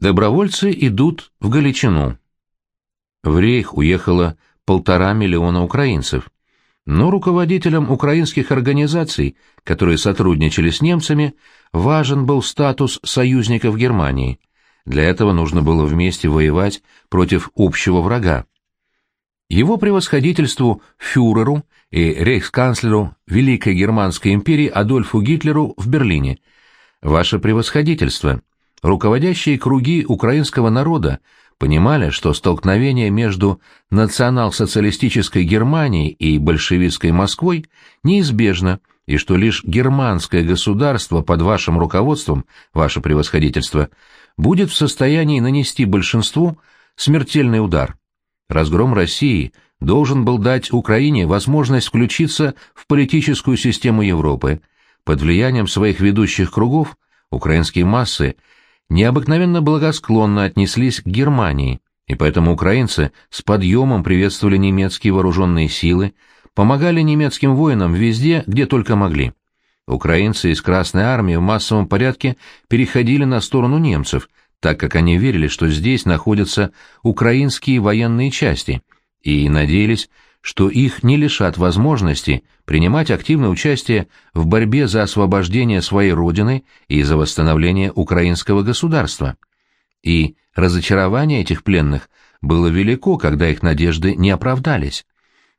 Добровольцы идут в Галичину. В Рейх уехало полтора миллиона украинцев. Но руководителям украинских организаций, которые сотрудничали с немцами, важен был статус союзников Германии. Для этого нужно было вместе воевать против общего врага. Его превосходительству фюреру и рейхсканцлеру Великой Германской империи Адольфу Гитлеру в Берлине. Ваше превосходительство, руководящие круги украинского народа понимали, что столкновение между национал-социалистической Германией и большевистской Москвой неизбежно, и что лишь германское государство под вашим руководством, ваше превосходительство, будет в состоянии нанести большинству смертельный удар. Разгром России должен был дать Украине возможность включиться в политическую систему Европы. Под влиянием своих ведущих кругов украинские массы необыкновенно благосклонно отнеслись к Германии, и поэтому украинцы с подъемом приветствовали немецкие вооруженные силы, помогали немецким воинам везде, где только могли. Украинцы из Красной Армии в массовом порядке переходили на сторону немцев, так как они верили, что здесь находятся украинские военные части, и надеялись, что их не лишат возможности принимать активное участие в борьбе за освобождение своей родины и за восстановление украинского государства. И разочарование этих пленных было велико, когда их надежды не оправдались.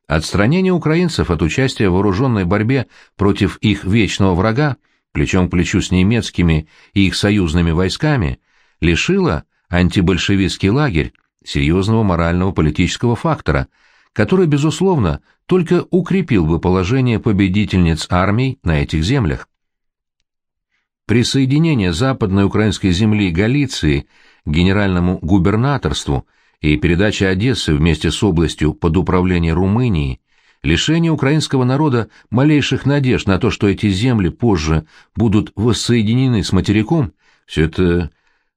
Отстранение украинцев от участия в вооруженной борьбе против их вечного врага, плечом к плечу с немецкими и их союзными войсками, лишило антибольшевистский лагерь серьезного морального политического фактора, который, безусловно, только укрепил бы положение победительниц армий на этих землях. Присоединение западной украинской земли Галиции к генеральному губернаторству – и передача Одессы вместе с областью под управление Румынии, лишение украинского народа малейших надежд на то, что эти земли позже будут воссоединены с материком, все это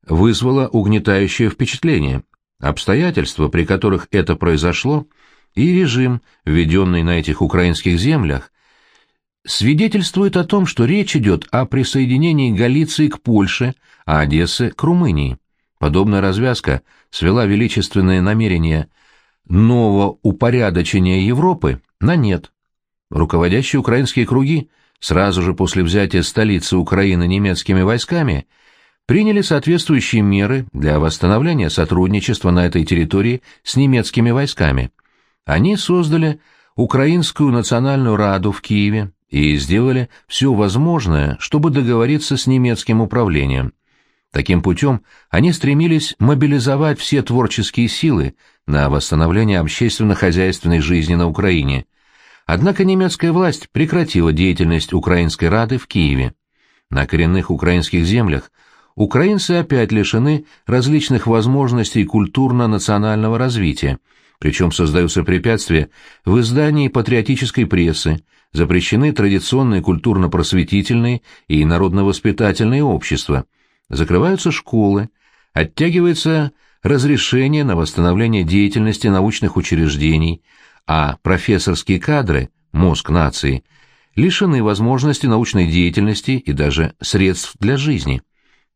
вызвало угнетающее впечатление. Обстоятельства, при которых это произошло, и режим, введенный на этих украинских землях, свидетельствует о том, что речь идет о присоединении Галиции к Польше, а Одессы к Румынии. Подобная развязка свела величественные намерения нового упорядочения Европы на нет. Руководящие украинские круги сразу же после взятия столицы Украины немецкими войсками приняли соответствующие меры для восстановления сотрудничества на этой территории с немецкими войсками. Они создали Украинскую национальную раду в Киеве и сделали все возможное, чтобы договориться с немецким управлением. Таким путем они стремились мобилизовать все творческие силы на восстановление общественно-хозяйственной жизни на Украине. Однако немецкая власть прекратила деятельность Украинской Рады в Киеве. На коренных украинских землях украинцы опять лишены различных возможностей культурно-национального развития, причем создаются препятствия в издании патриотической прессы, запрещены традиционные культурно-просветительные и народно-воспитательные общества – закрываются школы, оттягивается разрешение на восстановление деятельности научных учреждений, а профессорские кадры, мозг нации, лишены возможности научной деятельности и даже средств для жизни.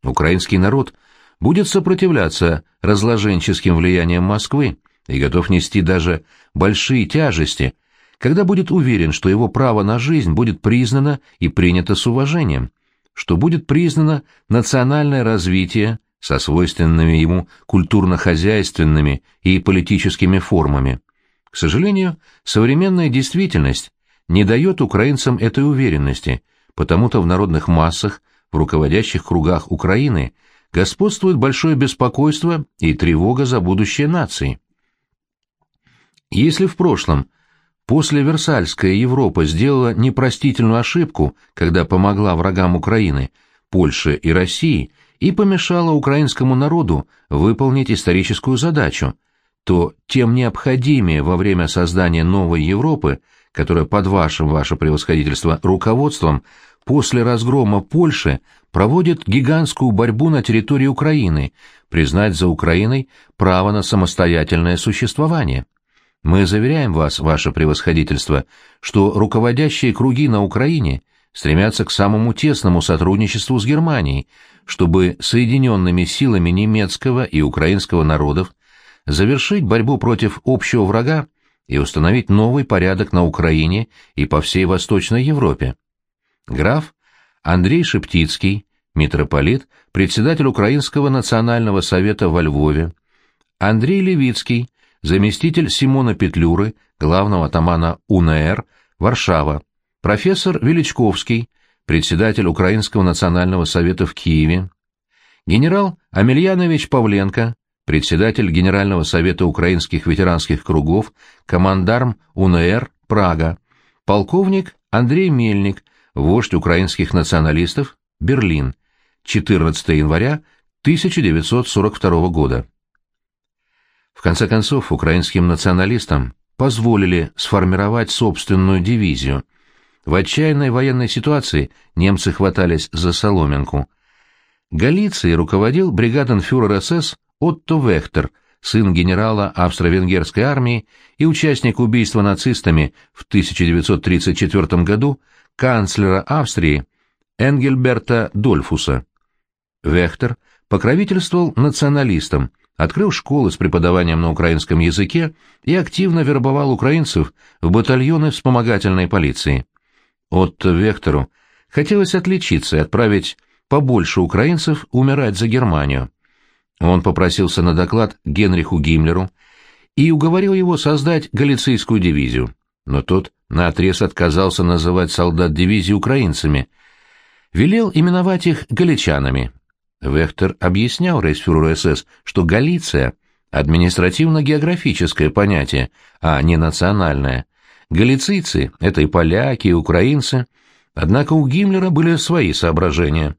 Украинский народ будет сопротивляться разложенческим влияниям Москвы и готов нести даже большие тяжести, когда будет уверен, что его право на жизнь будет признано и принято с уважением что будет признано национальное развитие со свойственными ему культурно-хозяйственными и политическими формами. К сожалению, современная действительность не дает украинцам этой уверенности, потому-то в народных массах, в руководящих кругах Украины господствует большое беспокойство и тревога за будущее нации. Если в прошлом После Версальская Европа сделала непростительную ошибку, когда помогла врагам Украины, Польше и России, и помешала украинскому народу выполнить историческую задачу, то тем необходимее во время создания новой Европы, которая под вашим, ваше превосходительство, руководством после разгрома Польши проводит гигантскую борьбу на территории Украины, признать за Украиной право на самостоятельное существование. Мы заверяем вас, ваше превосходительство, что руководящие круги на Украине стремятся к самому тесному сотрудничеству с Германией, чтобы соединенными силами немецкого и украинского народов завершить борьбу против общего врага и установить новый порядок на Украине и по всей Восточной Европе. Граф Андрей Шептицкий, митрополит, председатель Украинского национального совета во Львове, Андрей Левицкий, заместитель Симона Петлюры, главного атамана УНР, Варшава, профессор Величковский, председатель Украинского национального совета в Киеве, генерал Амельянович Павленко, председатель Генерального совета украинских ветеранских кругов, командарм УНР Прага, полковник Андрей Мельник, вождь украинских националистов, Берлин, 14 января 1942 года. В конце концов, украинским националистам позволили сформировать собственную дивизию. В отчаянной военной ситуации немцы хватались за соломинку. Галицией руководил бригаденфюрер СС Отто Вехтер, сын генерала австро-венгерской армии и участник убийства нацистами в 1934 году канцлера Австрии Энгельберта Дольфуса. Вехтер покровительствовал националистам, открыл школы с преподаванием на украинском языке и активно вербовал украинцев в батальоны вспомогательной полиции. Отто Вехтеру хотелось отличиться и отправить побольше украинцев умирать за Германию. Он попросился на доклад Генриху Гиммлеру и уговорил его создать галицийскую дивизию, но тот наотрез отказался называть солдат дивизии украинцами, велел именовать их галичанами. Вехтер объяснял рейхсфюреру СС, что Галиция — административно-географическое понятие, а не национальное. Галицийцы — это и поляки, и украинцы. Однако у Гиммлера были свои соображения.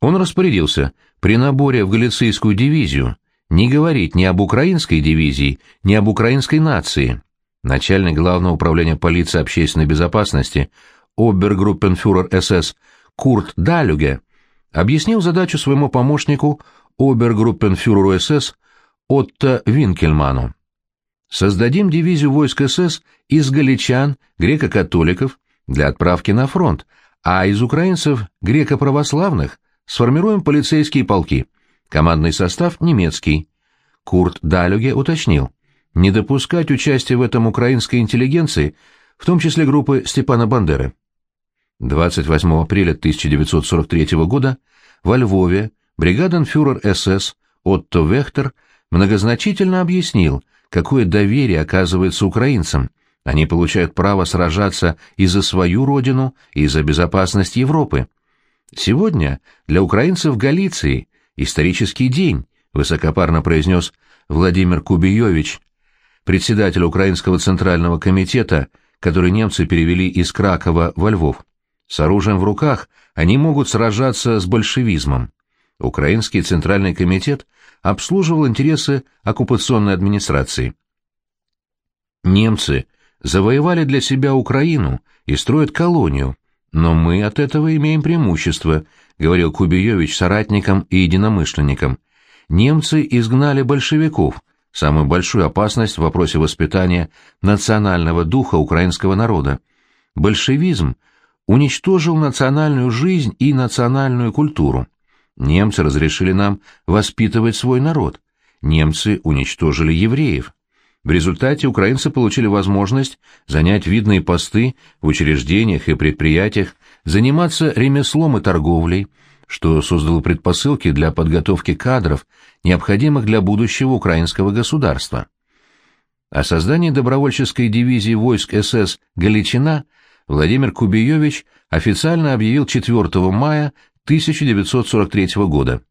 Он распорядился при наборе в галицийскую дивизию не говорить ни об украинской дивизии, ни об украинской нации. Начальник Главного управления полиции общественной безопасности, обергруппенфюрер СС Курт Далюге, объяснил задачу своему помощнику, обергруппенфюреру СС Отто Винкельману. Создадим дивизию войск СС из галичан, греко-католиков, для отправки на фронт, а из украинцев греко-православных сформируем полицейские полки. Командный состав немецкий. Курт Далюге уточнил. Не допускать участия в этом украинской интеллигенции, в том числе группы Степана Бандеры. 28 апреля 1943 года во Львове бригаденфюрер СС Отто Вехтер многозначительно объяснил, какое доверие оказывается украинцам. Они получают право сражаться и за свою родину, и за безопасность Европы. Сегодня для украинцев Галиции исторический день, высокопарно произнес Владимир Кубиевич, председатель Украинского центрального комитета, который немцы перевели из Кракова во Львов. С оружием в руках они могут сражаться с большевизмом. Украинский Центральный комитет обслуживал интересы оккупационной администрации. Немцы завоевали для себя Украину и строят колонию, но мы от этого имеем преимущество, говорил Кубиевич соратникам и единомышленникам. Немцы изгнали большевиков, самую большую опасность в вопросе воспитания национального духа украинского народа. Большевизм – уничтожил национальную жизнь и национальную культуру. Немцы разрешили нам воспитывать свой народ. Немцы уничтожили евреев. В результате украинцы получили возможность занять видные посты в учреждениях и предприятиях, заниматься ремеслом и торговлей, что создало предпосылки для подготовки кадров, необходимых для будущего украинского государства. О создании добровольческой дивизии войск СС «Галичина» Владимир Кубиевич официально объявил 4 мая 1943 года.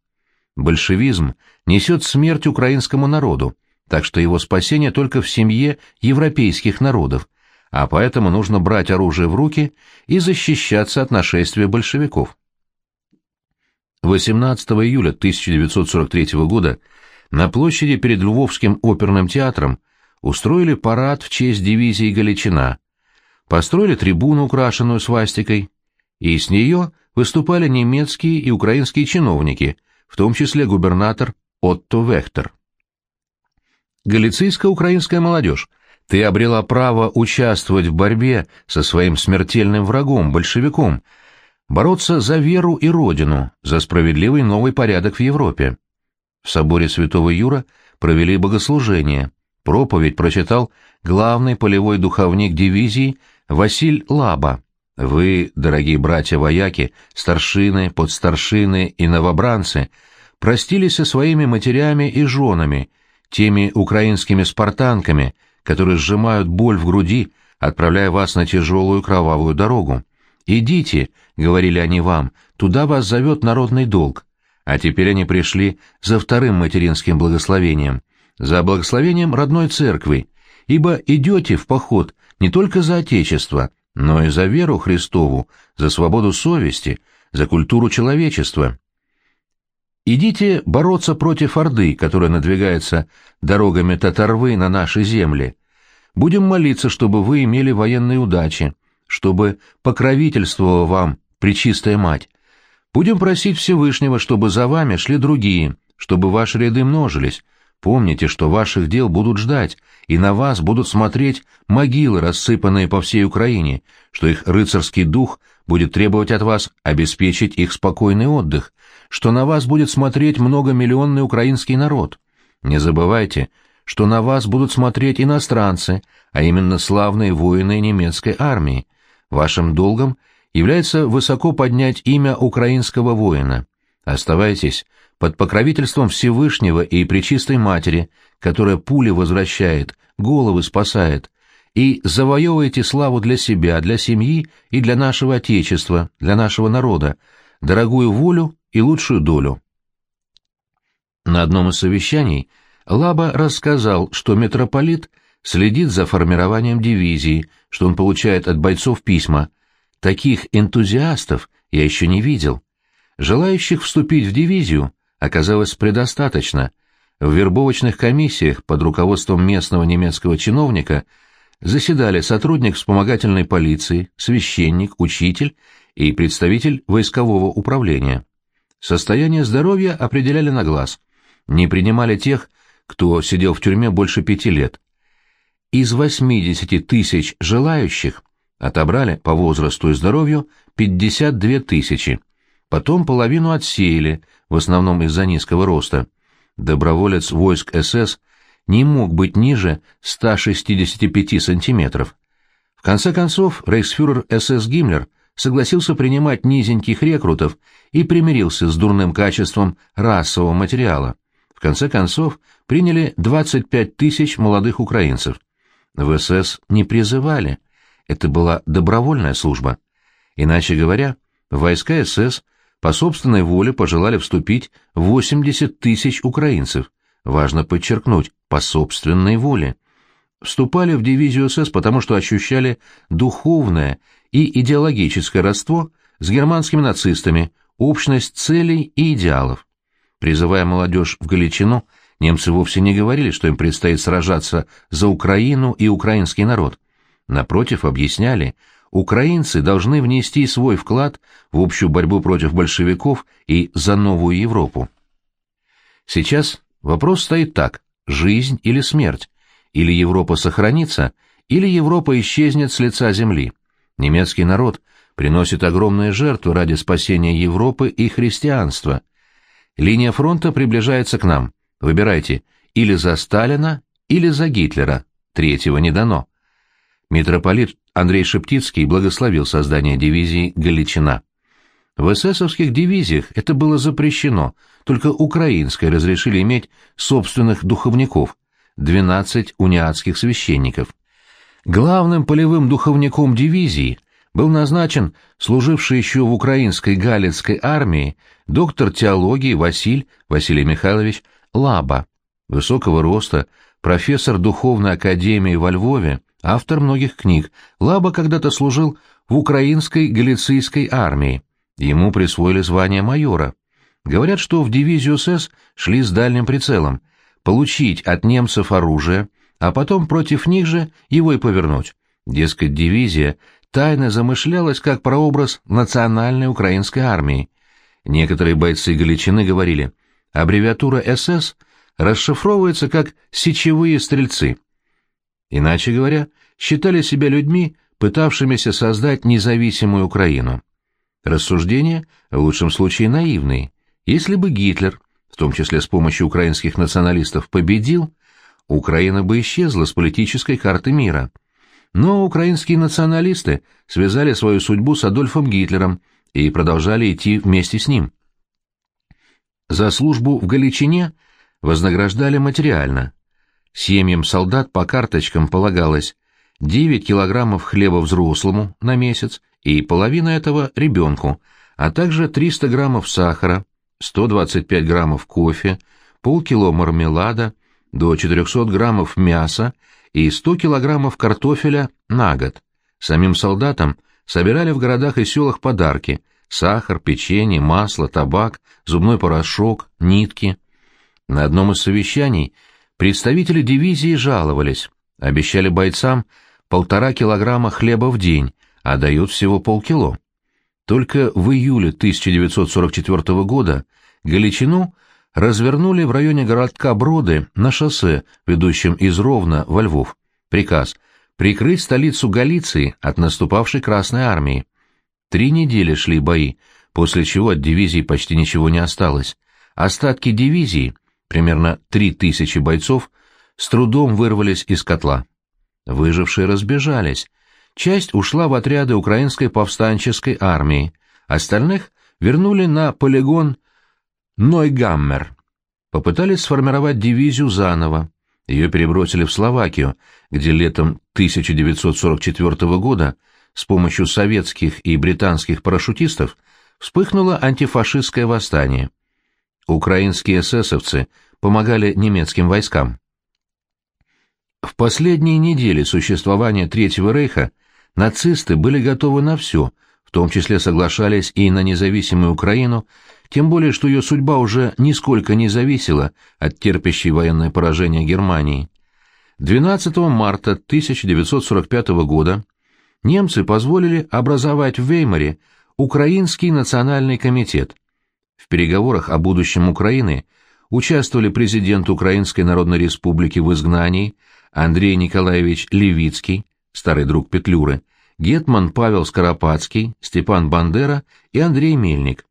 Большевизм несет смерть украинскому народу, так что его спасение только в семье европейских народов, а поэтому нужно брать оружие в руки и защищаться от нашествия большевиков. 18 июля 1943 года на площади перед Львовским оперным театром устроили парад в честь дивизии Галичина, построили трибуну, украшенную свастикой, и с нее выступали немецкие и украинские чиновники, в том числе губернатор Отто Вехтер. Галицийская украинская молодежь, ты обрела право участвовать в борьбе со своим смертельным врагом, большевиком, бороться за веру и родину, за справедливый новый порядок в Европе. В соборе святого Юра провели богослужение. Проповедь прочитал главный полевой духовник дивизии Василь Лаба. Вы, дорогие братья-вояки, старшины, подстаршины и новобранцы, простились со своими матерями и женами, теми украинскими спартанками, которые сжимают боль в груди, отправляя вас на тяжелую кровавую дорогу. «Идите», — говорили они вам, — «туда вас зовет народный долг». А теперь они пришли за вторым материнским благословением, за благословением родной церкви, ибо идете в поход не только за Отечество, но и за веру Христову, за свободу совести, за культуру человечества. Идите бороться против Орды, которая надвигается дорогами Татарвы на наши земли. Будем молиться, чтобы вы имели военные удачи, чтобы покровительствовала вам Пречистая Мать. Будем просить Всевышнего, чтобы за вами шли другие, чтобы ваши ряды множились. Помните, что ваших дел будут ждать, и на вас будут смотреть могилы, рассыпанные по всей Украине, что их рыцарский дух будет требовать от вас обеспечить их спокойный отдых, что на вас будет смотреть многомиллионный украинский народ. Не забывайте, что на вас будут смотреть иностранцы, а именно славные воины немецкой армии. Вашим долгом является высоко поднять имя украинского воина. Оставайтесь под покровительством Всевышнего и Пречистой Матери, которая пули возвращает, головы спасает, и завоевывайте славу для себя, для семьи и для нашего Отечества, для нашего народа, дорогую волю и лучшую долю. На одном из совещаний Лаба рассказал, что митрополит следит за формированием дивизии, что он получает от бойцов письма. Таких энтузиастов я еще не видел. Желающих вступить в дивизию оказалось предостаточно. В вербовочных комиссиях под руководством местного немецкого чиновника заседали сотрудник вспомогательной полиции, священник, учитель и представитель войскового управления. Состояние здоровья определяли на глаз. Не принимали тех, кто сидел в тюрьме больше пяти лет. Из 80 тысяч желающих отобрали по возрасту и здоровью 52 тысячи. Потом половину отсеяли, в основном из-за низкого роста. Доброволец войск СС не мог быть ниже 165 сантиметров. В конце концов, рейхсфюрер СС Гиммлер – согласился принимать низеньких рекрутов и примирился с дурным качеством расового материала. В конце концов, приняли 25 тысяч молодых украинцев. В СС не призывали. Это была добровольная служба. Иначе говоря, войска СС по собственной воле пожелали вступить 80 тысяч украинцев. Важно подчеркнуть, по собственной воле. Вступали в дивизию СС, потому что ощущали духовное и идеологическое родство с германскими нацистами, общность целей и идеалов. Призывая молодежь в Галичину, немцы вовсе не говорили, что им предстоит сражаться за Украину и украинский народ. Напротив, объясняли, украинцы должны внести свой вклад в общую борьбу против большевиков и за новую Европу. Сейчас вопрос стоит так – жизнь или смерть, или Европа сохранится, или Европа исчезнет с лица земли. Немецкий народ приносит огромные жертвы ради спасения Европы и христианства. Линия фронта приближается к нам. Выбирайте, или за Сталина, или за Гитлера. Третьего не дано. Митрополит Андрей Шептицкий благословил создание дивизии «Галичина». В эсэсовских дивизиях это было запрещено, только украинской разрешили иметь собственных духовников, 12 униатских священников. Главным полевым духовником дивизии был назначен служивший еще в украинской галицкой армии доктор теологии Василь Василий Михайлович Лаба, высокого роста, профессор духовной академии во Львове, автор многих книг. Лаба когда-то служил в украинской галицийской армии. Ему присвоили звание майора. Говорят, что в дивизию СС шли с дальним прицелом – получить от немцев оружие – а потом против них же его и повернуть. Дескать, дивизия тайно замышлялась как прообраз национальной украинской армии. Некоторые бойцы Галичины говорили, аббревиатура СС расшифровывается как «сечевые стрельцы». Иначе говоря, считали себя людьми, пытавшимися создать независимую Украину. Рассуждения, в лучшем случае, наивные. Если бы Гитлер, в том числе с помощью украинских националистов, победил, Украина бы исчезла с политической карты мира. Но украинские националисты связали свою судьбу с Адольфом Гитлером и продолжали идти вместе с ним. За службу в Галичине вознаграждали материально. Семьям солдат по карточкам полагалось 9 килограммов хлеба взрослому на месяц и половина этого ребенку, а также 300 граммов сахара, 125 граммов кофе, полкило мармелада, до 400 граммов мяса и 100 килограммов картофеля на год. Самим солдатам собирали в городах и селах подарки – сахар, печенье, масло, табак, зубной порошок, нитки. На одном из совещаний представители дивизии жаловались, обещали бойцам полтора килограмма хлеба в день, а дают всего полкило. Только в июле 1944 года Галичину развернули в районе городка Броды на шоссе, ведущем из Ровно во Львов. Приказ — прикрыть столицу Галиции от наступавшей Красной Армии. Три недели шли бои, после чего от дивизии почти ничего не осталось. Остатки дивизии, примерно три тысячи бойцов, с трудом вырвались из котла. Выжившие разбежались. Часть ушла в отряды украинской повстанческой армии, остальных вернули на полигон Нойгаммер. Попытались сформировать дивизию заново. Ее перебросили в Словакию, где летом 1944 года с помощью советских и британских парашютистов вспыхнуло антифашистское восстание. Украинские эсэсовцы помогали немецким войскам. В последние недели существования Третьего Рейха нацисты были готовы на все, в том числе соглашались и на независимую Украину, тем более что ее судьба уже нисколько не зависела от терпящей военное поражение Германии. 12 марта 1945 года немцы позволили образовать в Веймаре Украинский национальный комитет. В переговорах о будущем Украины участвовали президент Украинской Народной Республики в изгнании Андрей Николаевич Левицкий, старый друг Петлюры, Гетман Павел Скоропадский, Степан Бандера и Андрей Мельник.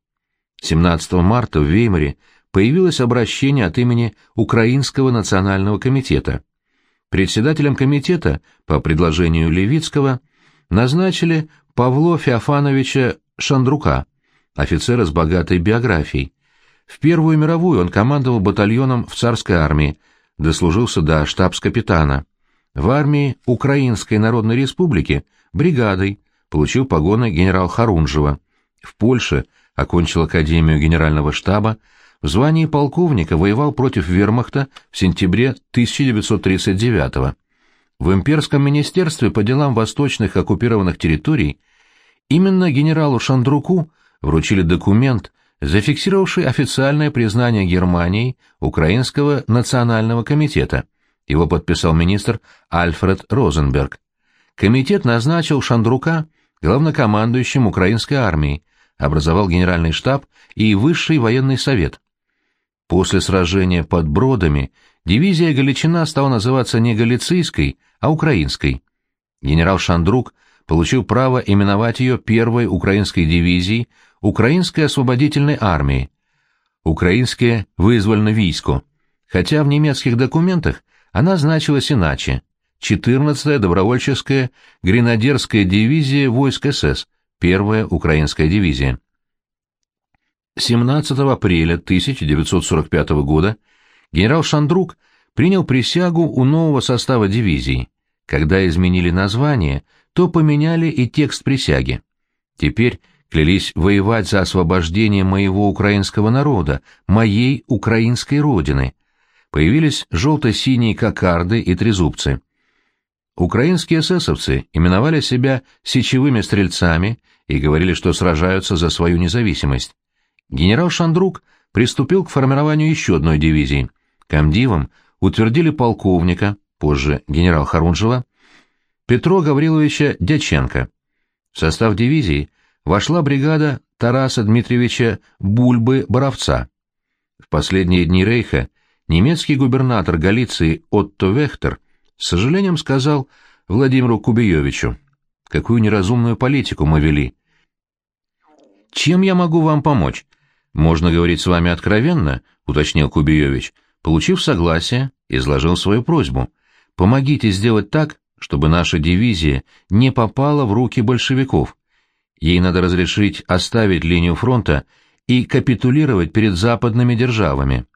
17 марта в Веймаре появилось обращение от имени Украинского национального комитета. Председателем комитета, по предложению Левицкого, назначили Павло Феофановича Шандрука, офицера с богатой биографией. В Первую мировую он командовал батальоном в царской армии, дослужился до штабс-капитана. В армии Украинской Народной Республики бригадой, получил погоны генерал Харунжева. В Польше окончил Академию Генерального штаба, в звании полковника воевал против вермахта в сентябре 1939 -го. В имперском министерстве по делам восточных оккупированных территорий именно генералу Шандруку вручили документ, зафиксировавший официальное признание Германией Украинского национального комитета. Его подписал министр Альфред Розенберг. Комитет назначил Шандрука главнокомандующим украинской армией, образовал генеральный штаб и высший военный совет. После сражения под Бродами дивизия Галичина стала называться не Галицийской, а Украинской. Генерал Шандрук получил право именовать ее первой украинской дивизией Украинской освободительной армии, Украинское вызвольное войско, хотя в немецких документах она значилась иначе. 14-я добровольческая гренадерская дивизия войск СС, первая украинская дивизия. 17 апреля 1945 года генерал Шандрук принял присягу у нового состава дивизии. Когда изменили название, то поменяли и текст присяги. Теперь клялись воевать за освобождение моего украинского народа, моей украинской родины. Появились желто-синие кокарды и трезубцы. Украинские эсэсовцы именовали себя сечевыми стрельцами и говорили, что сражаются за свою независимость. Генерал Шандрук приступил к формированию еще одной дивизии. Комдивом утвердили полковника, позже генерал Харунжева, Петро Гавриловича Дяченко. В состав дивизии вошла бригада Тараса Дмитриевича Бульбы-Боровца. В последние дни Рейха немецкий губернатор Галиции Отто Вехтер с сожалением сказал Владимиру Кубиевичу, какую неразумную политику мы вели. Чем я могу вам помочь? Можно говорить с вами откровенно, уточнил Кубиевич. Получив согласие, изложил свою просьбу. Помогите сделать так, чтобы наша дивизия не попала в руки большевиков. Ей надо разрешить оставить линию фронта и капитулировать перед западными державами.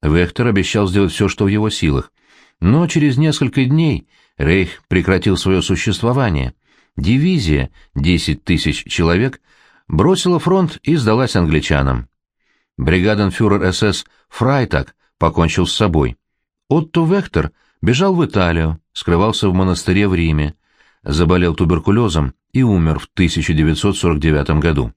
Вектор обещал сделать все, что в его силах. Но через несколько дней Рейх прекратил свое существование. Дивизия, 10 тысяч человек, бросила фронт и сдалась англичанам. Бригаденфюрер СС Фрайтак покончил с собой. Отто Вектор бежал в Италию, скрывался в монастыре в Риме, заболел туберкулезом и умер в 1949 году.